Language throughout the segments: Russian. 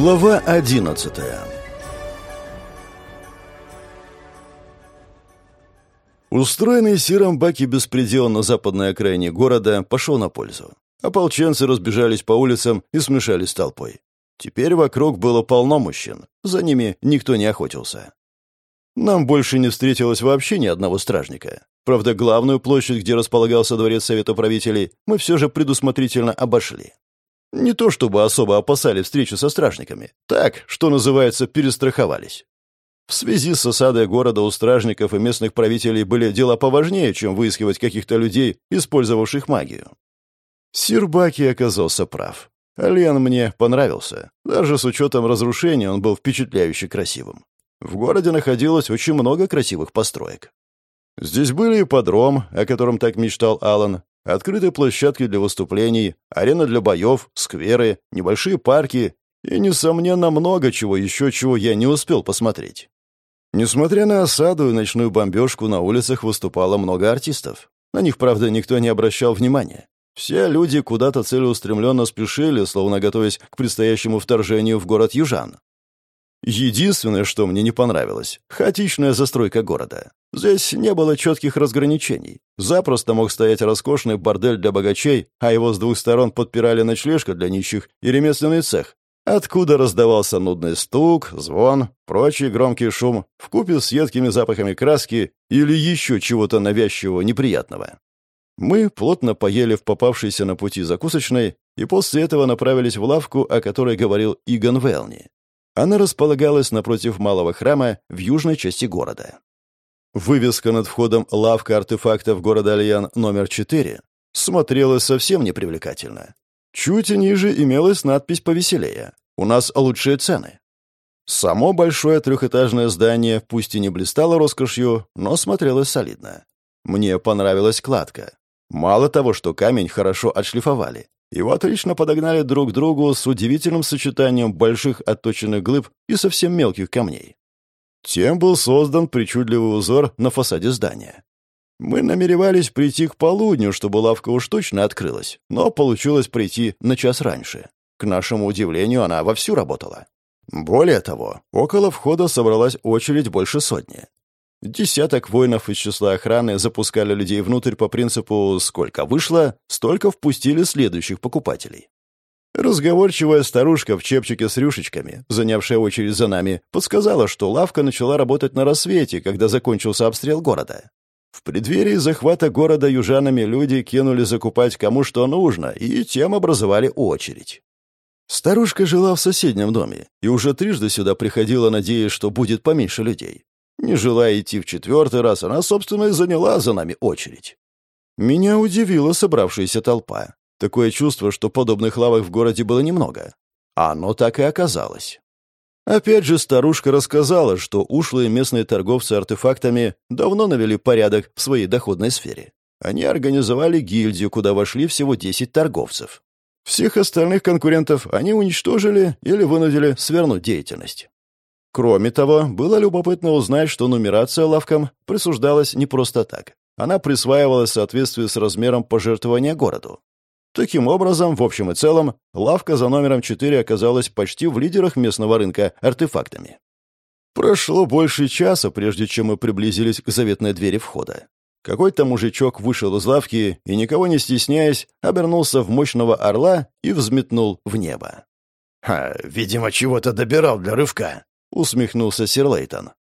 Глава одиннадцатая Устроенный Сиром Баки беспредел на западной окраине города пошел на пользу. Ополченцы разбежались по улицам и смешались с толпой. Теперь вокруг было полно мужчин. За ними никто не охотился. Нам больше не встретилось вообще ни одного стражника. Правда, главную площадь, где располагался дворец Совета правителей, мы все же предусмотрительно обошли. Не то чтобы особо опасали встречи со стражниками. Так, что называется, перестраховались. В связи с осадой города у стражников и местных правителей были дела поважнее, чем выискивать каких-то людей, использовавших магию. Сир Баки оказался прав. Ален мне понравился. Даже с учетом разрушения он был впечатляюще красивым. В городе находилось очень много красивых построек. Здесь были ипподром, о котором так мечтал Алан, открытые площадки для выступлений, арена для боев, скверы, небольшие парки и, несомненно, много чего еще, чего я не успел посмотреть. Несмотря на осаду и ночную бомбежку, на улицах выступало много артистов. На них, правда, никто не обращал внимания. Все люди куда-то целеустремленно спешили, словно готовясь к предстоящему вторжению в город Южан. Единственное, что мне не понравилось — хаотичная застройка города. Здесь не было четких разграничений. Запросто мог стоять роскошный бордель для богачей, а его с двух сторон подпирали ночлежка для нищих и ремесленный цех, откуда раздавался нудный стук, звон, прочий громкий шум, вкупе с едкими запахами краски или еще чего-то навязчивого неприятного. Мы плотно поели в попавшейся на пути закусочной и после этого направились в лавку, о которой говорил Игон Велни. Она располагалась напротив малого храма в южной части города. Вывеска над входом «Лавка артефактов города Альян номер 4» смотрелась совсем непривлекательно. Чуть ниже имелась надпись повеселее «У нас лучшие цены». Само большое трехэтажное здание пусть и не блистало роскошью, но смотрелось солидно. Мне понравилась кладка. Мало того, что камень хорошо отшлифовали, его отлично подогнали друг к другу с удивительным сочетанием больших отточенных глыб и совсем мелких камней. Тем был создан причудливый узор на фасаде здания. Мы намеревались прийти к полудню, чтобы лавка уж точно открылась, но получилось прийти на час раньше. К нашему удивлению, она вовсю работала. Более того, около входа собралась очередь больше сотни. Десяток воинов из числа охраны запускали людей внутрь по принципу «сколько вышло, столько впустили следующих покупателей». Разговорчивая старушка в чепчике с рюшечками, занявшая очередь за нами, подсказала, что лавка начала работать на рассвете, когда закончился обстрел города. В преддверии захвата города южанами люди кинули закупать кому что нужно, и тем образовали очередь. Старушка жила в соседнем доме и уже трижды сюда приходила, надеясь, что будет поменьше людей. Не желая идти в четвертый раз, она, собственно, и заняла за нами очередь. Меня удивила собравшаяся толпа. Такое чувство, что подобных лавок в городе было немного. А оно так и оказалось. Опять же, старушка рассказала, что ушлые местные торговцы артефактами давно навели порядок в своей доходной сфере. Они организовали гильдию, куда вошли всего 10 торговцев. Всех остальных конкурентов они уничтожили или вынудили свернуть деятельность. Кроме того, было любопытно узнать, что нумерация лавкам присуждалась не просто так. Она присваивалась в соответствии с размером пожертвования городу. Таким образом, в общем и целом, лавка за номером 4 оказалась почти в лидерах местного рынка артефактами. Прошло больше часа, прежде чем мы приблизились к заветной двери входа. Какой-то мужичок вышел из лавки и, никого не стесняясь, обернулся в мощного орла и взметнул в небо. «Ха, видимо, чего-то добирал для рывка», — усмехнулся сир Лейтон.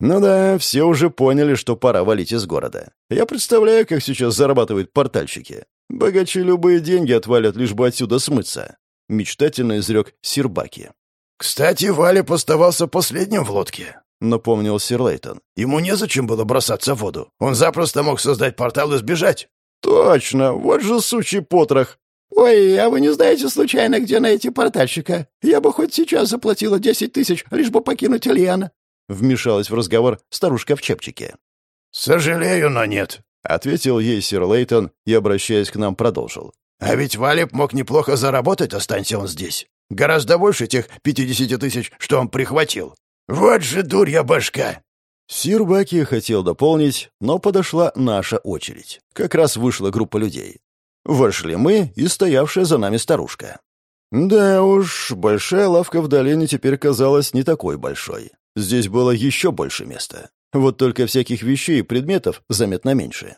«Ну да, все уже поняли, что пора валить из города. Я представляю, как сейчас зарабатывают портальщики. Богачи любые деньги отвалят, лишь бы отсюда смыться», — мечтательно изрек Сирбаки. «Кстати, Валя оставался последним в лодке», — напомнил сир Лейтон. «Ему незачем было бросаться в воду. Он запросто мог создать портал и сбежать». «Точно! Вот же сучий потрох!» «Ой, а вы не знаете случайно, где найти портальщика? Я бы хоть сейчас заплатила десять тысяч, лишь бы покинуть Ильяна». Вмешалась в разговор старушка в чепчике. «Сожалею, но нет», — ответил ей сир Лейтон и, обращаясь к нам, продолжил. «А ведь Валеп мог неплохо заработать, останься он здесь. Гораздо больше тех пятидесяти тысяч, что он прихватил. Вот же дурья башка!» Сир Баки хотел дополнить, но подошла наша очередь. Как раз вышла группа людей. Вошли мы и стоявшая за нами старушка. Да уж, большая лавка в долине теперь казалась не такой большой. Здесь было еще больше места. Вот только всяких вещей и предметов заметно меньше.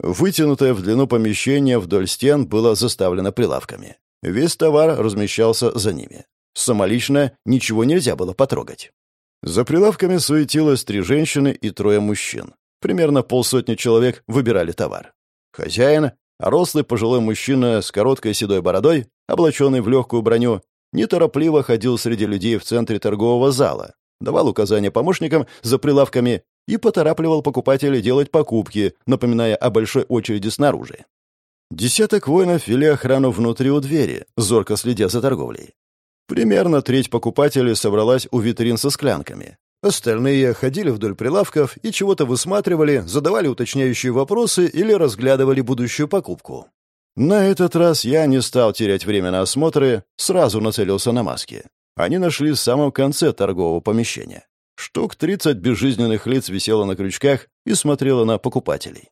Вытянутое в длину помещение вдоль стен было заставлено прилавками. Весь товар размещался за ними. Самолично ничего нельзя было потрогать. За прилавками суетилось три женщины и трое мужчин. Примерно полсотни человек выбирали товар. Хозяин, рослый пожилой мужчина с короткой седой бородой, облаченный в легкую броню, неторопливо ходил среди людей в центре торгового зала, давал указания помощникам за прилавками и поторапливал покупателей делать покупки, напоминая о большой очереди снаружи. Десяток воинов вели охрану внутри у двери, зорко следя за торговлей. Примерно треть покупателей собралась у витрин со склянками. Остальные ходили вдоль прилавков и чего-то высматривали, задавали уточняющие вопросы или разглядывали будущую покупку. На этот раз я не стал терять время на осмотры, сразу нацелился на маски. Они нашли в самом конце торгового помещения. Штук 30 безжизненных лиц висело на крючках и смотрело на покупателей.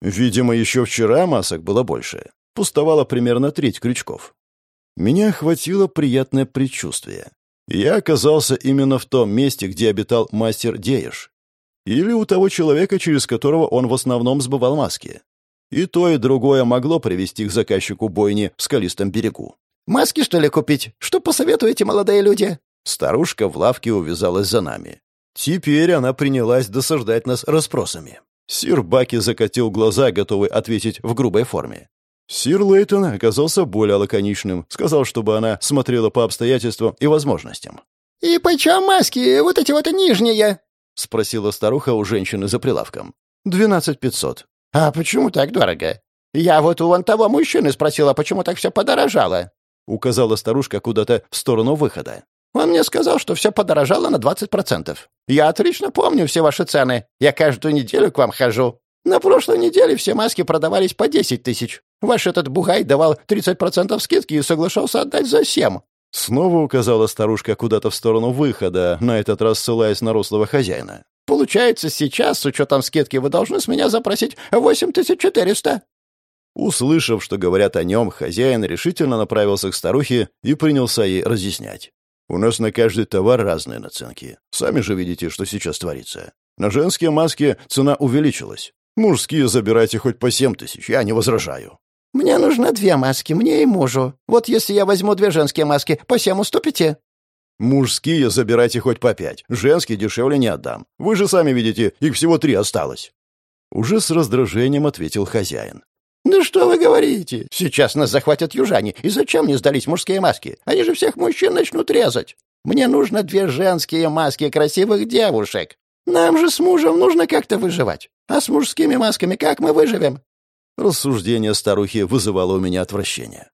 Видимо, еще вчера масок было больше. Пустовало примерно треть крючков. Меня охватило приятное предчувствие. Я оказался именно в том месте, где обитал мастер Дееш. Или у того человека, через которого он в основном сбывал маски. И то, и другое могло привести к заказчику бойни в скалистом берегу. «Маски, что ли, купить? Что посоветуете, молодые люди?» Старушка в лавке увязалась за нами. Теперь она принялась досаждать нас расспросами. Сир Баки закатил глаза, готовый ответить в грубой форме. Сир Лейтон оказался более лаконичным, сказал, чтобы она смотрела по обстоятельствам и возможностям. «И почем маски, вот эти вот нижние?» — спросила старуха у женщины за прилавком. «Двенадцать пятьсот». «А почему так дорого? Я вот у вон того мужчины спросила, почему так все подорожало?» — указала старушка куда-то в сторону выхода. «Он мне сказал, что все подорожало на двадцать процентов. Я отлично помню все ваши цены. Я каждую неделю к вам хожу. На прошлой неделе все маски продавались по десять тысяч. Ваш этот бугай давал 30% скидки и соглашался отдать за семь». Снова указала старушка куда-то в сторону выхода, на этот раз ссылаясь на рослого хозяина. «Получается, сейчас, с учетом скидки, вы должны с меня запросить 8400». Услышав, что говорят о нем, хозяин решительно направился к старухе и принялся ей разъяснять. «У нас на каждый товар разные наценки. Сами же видите, что сейчас творится. На женские маски цена увеличилась. Мужские забирайте хоть по семь тысяч, я не возражаю. «Мне нужно две маски, мне и мужу. Вот если я возьму две женские маски, по всем уступите?» «Мужские забирайте хоть по пять. Женские дешевле не отдам. Вы же сами видите, их всего три осталось». Уже с раздражением ответил хозяин. «Да что вы говорите? Сейчас нас захватят южане. И зачем мне сдались мужские маски? Они же всех мужчин начнут резать. Мне нужно две женские маски красивых девушек. Нам же с мужем нужно как-то выживать. А с мужскими масками как мы выживем? Рассуждение старухи вызывало у меня отвращение.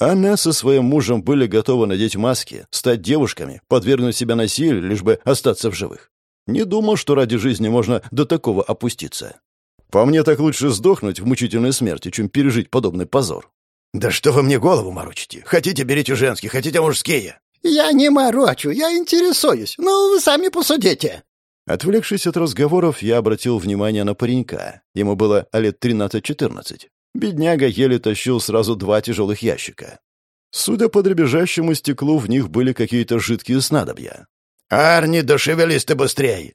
Она со своим мужем были готовы надеть маски, стать девушками, подвергнуть себя насилию, лишь бы остаться в живых. Не думал, что ради жизни можно до такого опуститься. По мне так лучше сдохнуть в мучительной смерти, чем пережить подобный позор. «Да что вы мне голову морочите? Хотите, берите женские, хотите мужские». «Я не морочу, я интересуюсь. Ну, вы сами посудите». Отвлекшись от разговоров, я обратил внимание на паренька. Ему было лет 13-14. Бедняга еле тащил сразу два тяжелых ящика. Судя по дребезжащему стеклу, в них были какие-то жидкие снадобья. «Арни, да шевелись ты быстрей!»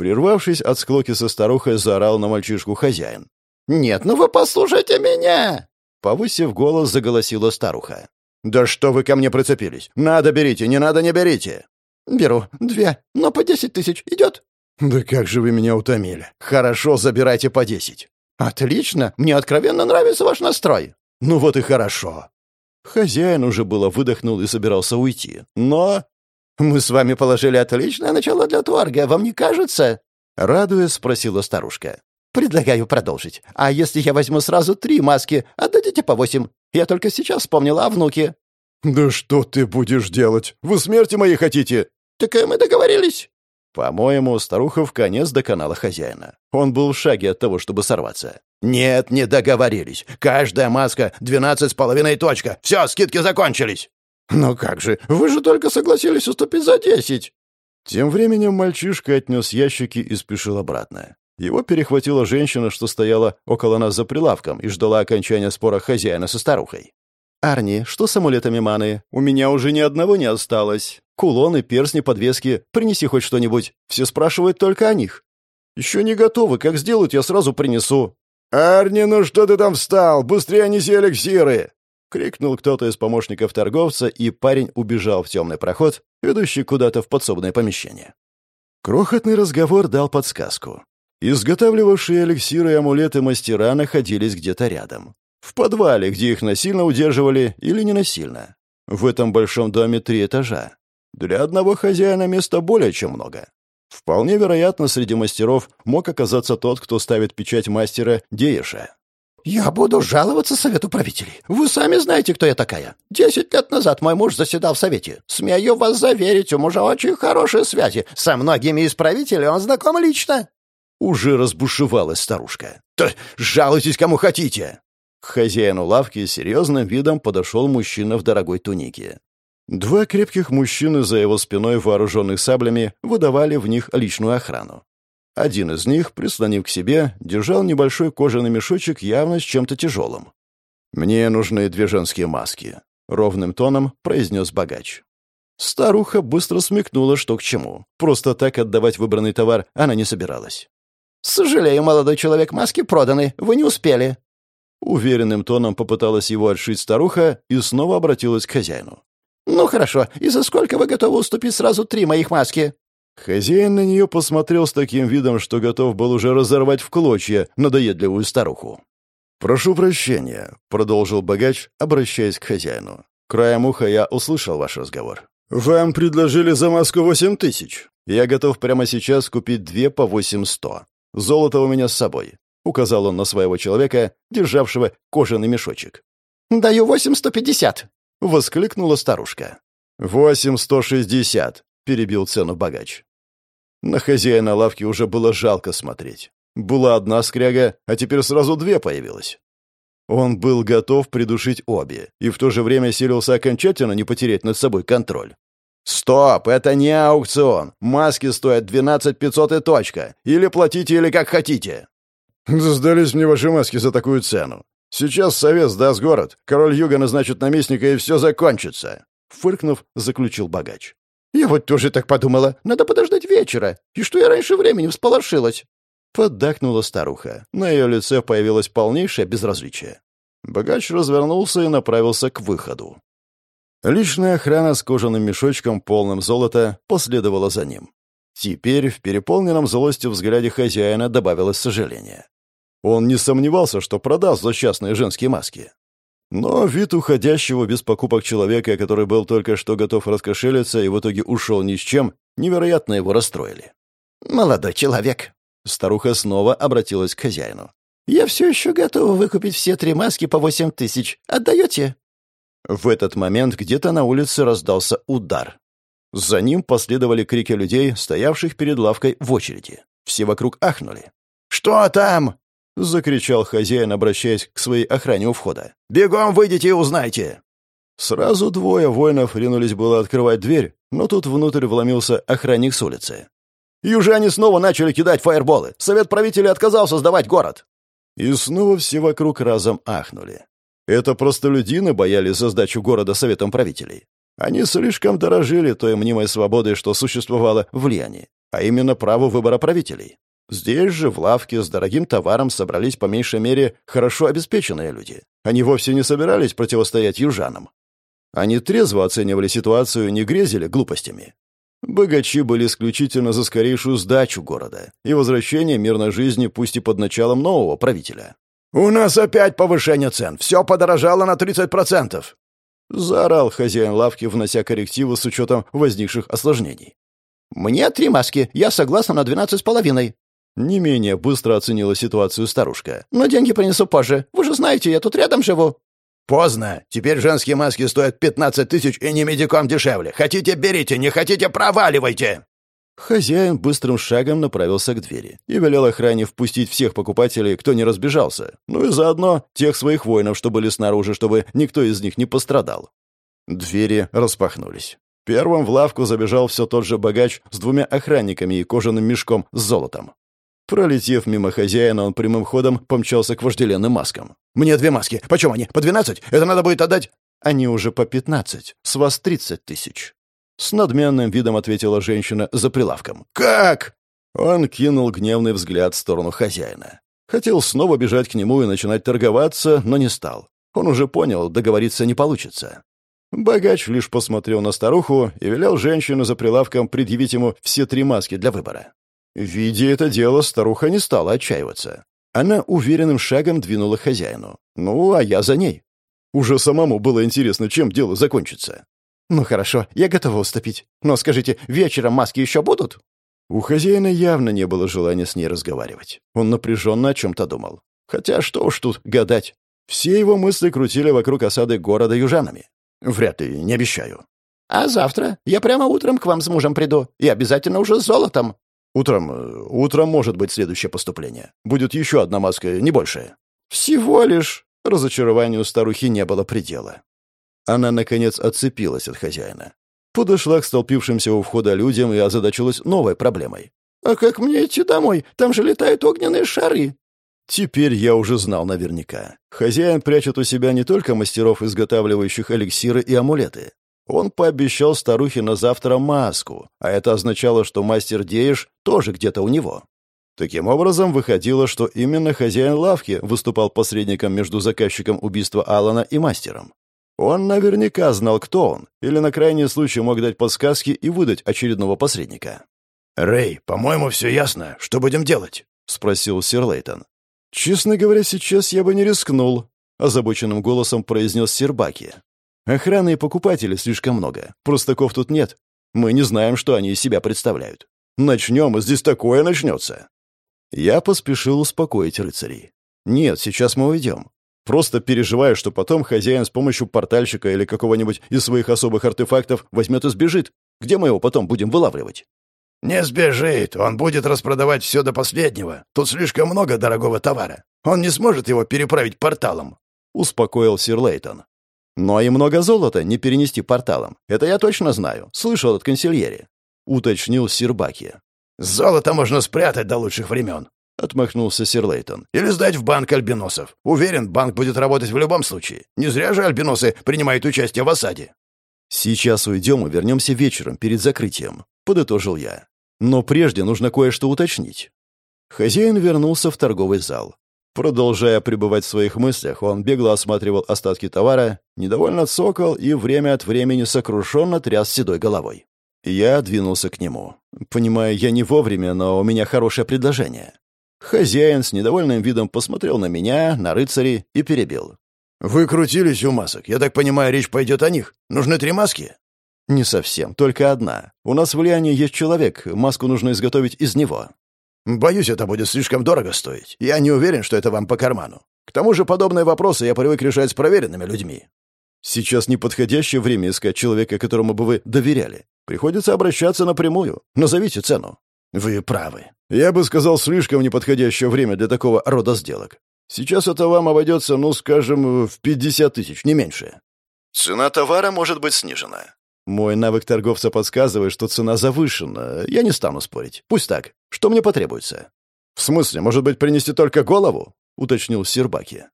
Прервавшись от склоки со старухой, заорал на мальчишку хозяин. «Нет, ну вы послушайте меня!» Повысив голос, заголосила старуха. «Да что вы ко мне прицепились? Надо берите, не надо не берите!» «Беру. Две. Но по десять тысяч. Идет?» «Да как же вы меня утомили! Хорошо, забирайте по десять!» «Отлично! Мне откровенно нравится ваш настрой!» «Ну вот и хорошо!» Хозяин уже было выдохнул и собирался уйти. «Но...» «Мы с вами положили отличное начало для торга, вам не кажется?» Радуясь, спросила старушка. «Предлагаю продолжить. А если я возьму сразу три маски, отдадите по восемь? Я только сейчас вспомнила о внуке». «Да что ты будешь делать? Вы смерти моей хотите?» «Так мы договорились». По-моему, старуха в конец доконала хозяина. Он был в шаге от того, чтобы сорваться. «Нет, не договорились. Каждая маска — двенадцать с половиной точка. Все, скидки закончились». «Ну как же, вы же только согласились уступить за десять». Тем временем мальчишка отнес ящики и спешил обратно. Его перехватила женщина, что стояла около нас за прилавком и ждала окончания спора хозяина со старухой. «Арни, что с амулетами маны? У меня уже ни одного не осталось. Кулоны, перстни, подвески. Принеси хоть что-нибудь. Все спрашивают только о них». «Еще не готовы. Как сделают, я сразу принесу». «Арни, ну что ты там встал? Быстрее неси эликсиры!» — крикнул кто-то из помощников торговца, и парень убежал в темный проход, ведущий куда-то в подсобное помещение. Крохотный разговор дал подсказку. Изготавливавшие эликсиры и амулеты мастера находились где-то рядом. В подвале, где их насильно удерживали или ненасильно. В этом большом доме три этажа. Для одного хозяина места более чем много. Вполне вероятно, среди мастеров мог оказаться тот, кто ставит печать мастера Дееша. «Я буду жаловаться совету правителей. Вы сами знаете, кто я такая. Десять лет назад мой муж заседал в совете. Смею вас заверить, у мужа очень хорошие связи. Со многими из правителей он знаком лично». Уже разбушевалась старушка. «То жалуйтесь, кому хотите!» К хозяину лавки серьезным видом подошел мужчина в дорогой тунике. Два крепких мужчины за его спиной, вооруженных саблями, выдавали в них личную охрану. Один из них, прислонив к себе, держал небольшой кожаный мешочек явно с чем-то тяжелым. «Мне нужны две женские маски», — ровным тоном произнес богач. Старуха быстро смекнула, что к чему. Просто так отдавать выбранный товар она не собиралась. «Сожалею, молодой человек, маски проданы. Вы не успели». Уверенным тоном попыталась его отшить старуха и снова обратилась к хозяину. «Ну хорошо, и за сколько вы готовы уступить сразу три моих маски?» Хозяин на нее посмотрел с таким видом, что готов был уже разорвать в клочья надоедливую старуху. «Прошу прощения», — продолжил богач, обращаясь к хозяину. «Краем уха я услышал ваш разговор. Вам предложили за маску восемь тысяч. Я готов прямо сейчас купить две по восемь сто. Золото у меня с собой», — указал он на своего человека, державшего кожаный мешочек. «Даю восемь сто пятьдесят», — воскликнула старушка. «Восемь сто шестьдесят», — перебил цену богач. На хозяина лавки уже было жалко смотреть. Была одна скряга, а теперь сразу две появилось. Он был готов придушить обе и в то же время силился окончательно не потерять над собой контроль. «Стоп! Это не аукцион! Маски стоят 12 500 и точка! Или платите, или как хотите!» «Сдались мне ваши маски за такую цену. Сейчас совет сдаст город, король юга назначит наместника, и все закончится!» Фыркнув, заключил богач. «Я вот тоже так подумала. Надо подождать вечера. И что я раньше времени всполошилась?» Поддакнула старуха. На ее лице появилось полнейшее безразличие. Богач развернулся и направился к выходу. Личная охрана с кожаным мешочком, полным золота, последовала за ним. Теперь в переполненном злостью взгляде хозяина добавилось сожаление. Он не сомневался, что продаст злосчастные женские маски. Но вид уходящего без покупок человека, который был только что готов раскошелиться и в итоге ушел ни с чем, невероятно его расстроили. «Молодой человек», — старуха снова обратилась к хозяину. «Я все еще готова выкупить все три маски по восемь тысяч. Отдаете?» В этот момент где-то на улице раздался удар. За ним последовали крики людей, стоявших перед лавкой в очереди. Все вокруг ахнули. «Что там?» — закричал хозяин, обращаясь к своей охране у входа. «Бегом выйдите и узнайте!» Сразу двое воинов ринулись было открывать дверь, но тут внутрь вломился охранник с улицы. «Южане снова начали кидать фаерболы! Совет правителей отказался сдавать город!» И снова все вокруг разом ахнули. Это простолюдины боялись за сдачу города советом правителей. Они слишком дорожили той мнимой свободой, что существовало в Лиане, а именно право выбора правителей. Здесь же, в лавке, с дорогим товаром собрались по меньшей мере хорошо обеспеченные люди. Они вовсе не собирались противостоять южанам. Они трезво оценивали ситуацию не грезили глупостями. Богачи были исключительно за скорейшую сдачу города и возвращение мирной жизни пусть и под началом нового правителя. «У нас опять повышение цен. Все подорожало на 30%!» Заорал хозяин лавки, внося коррективы с учетом возникших осложнений. «Мне три маски. Я согласна на двенадцать с половиной», не менее быстро оценила ситуацию старушка. «Но деньги принесу позже. Вы же знаете, я тут рядом живу». «Поздно. Теперь женские маски стоят пятнадцать тысяч и не медиком дешевле. Хотите — берите, не хотите — проваливайте!» Хозяин быстрым шагом направился к двери и велел охране впустить всех покупателей, кто не разбежался, ну и заодно тех своих воинов, что были снаружи, чтобы никто из них не пострадал. Двери распахнулись. Первым в лавку забежал все тот же богач с двумя охранниками и кожаным мешком с золотом. Пролетев мимо хозяина, он прямым ходом помчался к вожделенным маскам. «Мне две маски. Почем они? По двенадцать? Это надо будет отдать...» Они уже по пятнадцать, с вас тридцать тысяч». С надменным видом ответила женщина за прилавком. «Как?» Он кинул гневный взгляд в сторону хозяина. Хотел снова бежать к нему и начинать торговаться, но не стал. Он уже понял, договориться не получится. Богач лишь посмотрел на старуху и велел женщину за прилавком предъявить ему все три маски для выбора. Видя это дело, старуха не стала отчаиваться. Она уверенным шагом двинула хозяину. Ну, а я за ней. Уже самому было интересно, чем дело закончится. «Ну хорошо, я готова уступить. Но скажите, вечером маски еще будут?» У хозяина явно не было желания с ней разговаривать. Он напряженно о чем-то думал. Хотя что уж тут гадать. Все его мысли крутили вокруг осады города южанами. Вряд ли, не обещаю. «А завтра я прямо утром к вам с мужем приду. И обязательно уже с золотом». «Утром... Э, утром может быть следующее поступление. Будет еще одна маска, не больше». «Всего лишь...» Разочарованию старухи не было предела. Она, наконец, отцепилась от хозяина. Подошла к столпившимся у входа людям и озадачилась новой проблемой. «А как мне идти домой? Там же летают огненные шары!» Теперь я уже знал наверняка. Хозяин прячет у себя не только мастеров, изготавливающих эликсиры и амулеты. Он пообещал старухе на завтра маску, а это означало, что мастер Деиш тоже где-то у него. Таким образом, выходило, что именно хозяин лавки выступал посредником между заказчиком убийства Алана и мастером. Он наверняка знал, кто он, или на крайний случай мог дать подсказки и выдать очередного посредника. «Рэй, по-моему, все ясно. Что будем делать?» — спросил сир Лейтон. «Честно говоря, сейчас я бы не рискнул», — озабоченным голосом произнес Сербаки. «Охраны и покупателей слишком много. Простаков тут нет. Мы не знаем, что они из себя представляют. Начнем, и здесь такое начнется». Я поспешил успокоить рыцарей. «Нет, сейчас мы уйдем. Просто переживаю, что потом хозяин с помощью портальщика или какого-нибудь из своих особых артефактов возьмет и сбежит. Где мы его потом будем вылавливать?» «Не сбежит. Он будет распродавать все до последнего. Тут слишком много дорогого товара. Он не сможет его переправить порталом», — успокоил сир Лейтон. «Но и много золота не перенести порталом. Это я точно знаю. Слышал от консильери», — уточнил сир Баки. «Золото можно спрятать до лучших времен», — отмахнулся сир Лейтон. «Или сдать в банк альбиносов. Уверен, банк будет работать в любом случае. Не зря же альбиносы принимают участие в осаде». «Сейчас уйдем и вернемся вечером, перед закрытием», — подытожил я. Но прежде нужно кое-что уточнить. Хозяин вернулся в торговый зал. Продолжая пребывать в своих мыслях, он бегло осматривал остатки товара, недовольно цокал и время от времени сокрушенно тряс седой головой. Я двинулся к нему. Понимаю, я не вовремя, но у меня хорошее предложение. Хозяин с недовольным видом посмотрел на меня, на рыцарей и перебил. «Вы крутились у масок. Я так понимаю, речь пойдет о них. Нужны три маски?» «Не совсем, только одна. У нас в влиянии есть человек, маску нужно изготовить из него». «Боюсь, это будет слишком дорого стоить. Я не уверен, что это вам по карману. К тому же подобные вопросы я привык решать с проверенными людьми». «Сейчас неподходящее время искать человека, которому бы вы доверяли. Приходится обращаться напрямую. Назовите цену». «Вы правы. Я бы сказал, слишком неподходящее время для такого рода сделок. Сейчас это вам обойдется, ну, скажем, в 50 тысяч, не меньше». «Цена товара может быть снижена. Мой навык торговца подсказывает, что цена завышена. Я не стану спорить. Пусть так. Что мне потребуется? В смысле, может быть, принести только голову? уточнил Сербаки.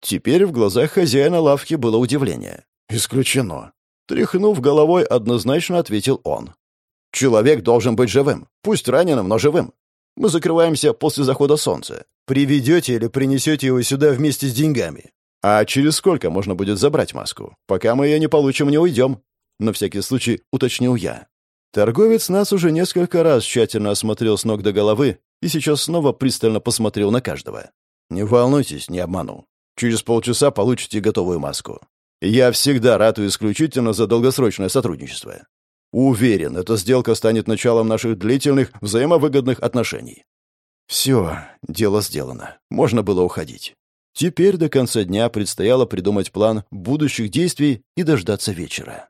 Теперь в глазах хозяина лавки было удивление. Исключено. Тряхнув головой, однозначно ответил он. Человек должен быть живым. Пусть раненым, но живым. Мы закрываемся после захода солнца. Приведете или принесете его сюда вместе с деньгами. А через сколько можно будет забрать маску? Пока мы ее не получим, не уйдем. На всякий случай уточнил я. Торговец нас уже несколько раз тщательно осмотрел с ног до головы и сейчас снова пристально посмотрел на каждого. «Не волнуйтесь, не обману. Через полчаса получите готовую маску. Я всегда рад исключительно за долгосрочное сотрудничество. Уверен, эта сделка станет началом наших длительных, взаимовыгодных отношений». Все, дело сделано. Можно было уходить. Теперь до конца дня предстояло придумать план будущих действий и дождаться вечера.